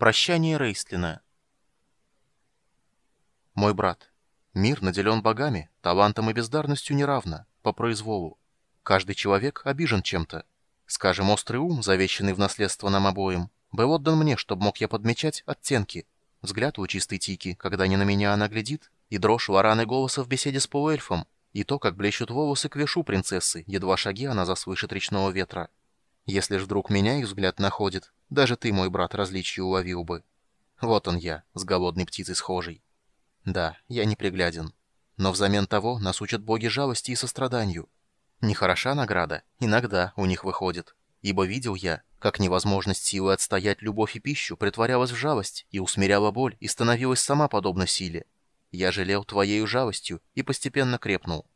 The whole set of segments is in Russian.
Прощание Рейстлина. Мой брат, мир наделен богами, талантом и бездарностью неравно, по произволу. Каждый человек обижен чем-то. Скажем, острый ум, завещанный в наследство нам обоим, был отдан мне, чтобы мог я подмечать оттенки. Взгляд лучистой тики, когда не на меня она глядит, и дрожь вараны голоса в беседе с полуэльфом, и то, как блещут волосы к вешу принцессы, едва шаги она заслышит речного ветра. Если ж вдруг меня их взгляд находит, даже ты, мой брат, различие уловил бы. Вот он я, с голодной птицей схожий. Да, я непригляден. Но взамен того нас учат боги жалости и состраданию. Нехороша награда, иногда у них выходит. Ибо видел я, как невозможность силы отстоять любовь и пищу притворялась в жалость и усмиряла боль и становилась сама подобна силе. Я жалел твоею жалостью и постепенно крепнул.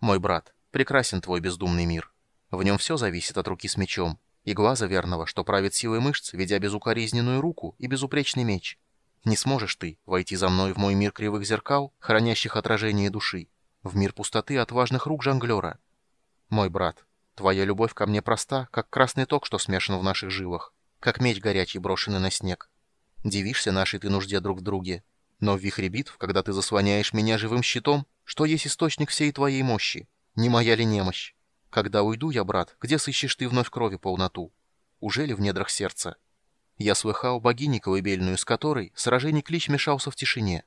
Мой брат, прекрасен твой бездумный мир. В нем все зависит от руки с мечом, и глаза верного, что правит силой мышц, ведя безукоризненную руку и безупречный меч. Не сможешь ты войти за мной в мой мир кривых зеркал, хранящих отражение души, в мир пустоты отважных рук жонглера. Мой брат, твоя любовь ко мне проста, как красный ток, что смешан в наших жилах, как меч горячий, брошенный на снег. Дивишься нашей ты нужде друг в друге, но в вихре битв, когда ты заслоняешь меня живым щитом, что есть источник всей твоей мощи? Не моя ли немощь? Когда уйду я, брат, где сыщешь ты вновь крови полноту? Уже ли в недрах сердца? Я слыхал богини колыбельную, с которой сражений клич мешался в тишине.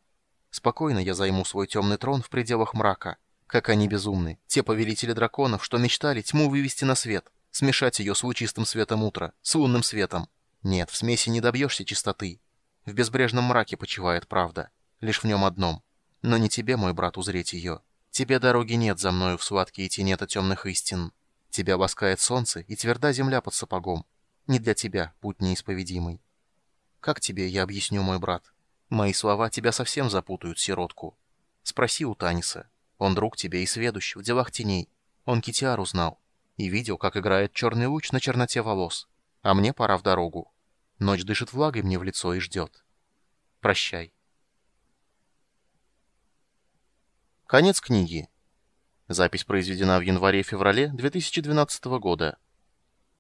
Спокойно я займу свой темный трон в пределах мрака. Как они безумны, те повелители драконов, что мечтали тьму вывести на свет, смешать ее с лучистым светом утра, с лунным светом. Нет, в смеси не добьешься чистоты. В безбрежном мраке почивает правда, лишь в нем одном. Но не тебе, мой брат, узреть ее. Тебе дороги нет за мною в сладкие тенета темных истин. Тебя ласкает солнце и тверда земля под сапогом. Не для тебя путь неисповедимый. Как тебе я объясню, мой брат? Мои слова тебя совсем запутают, сиротку. Спроси у Таниса. Он друг тебе и сведущ в делах теней. Он Китиару знал. И видел, как играет черный луч на черноте волос. А мне пора в дорогу. Ночь дышит влагой мне в лицо и ждет. Прощай. Конец книги. Запись произведена в январе-феврале 2012 года.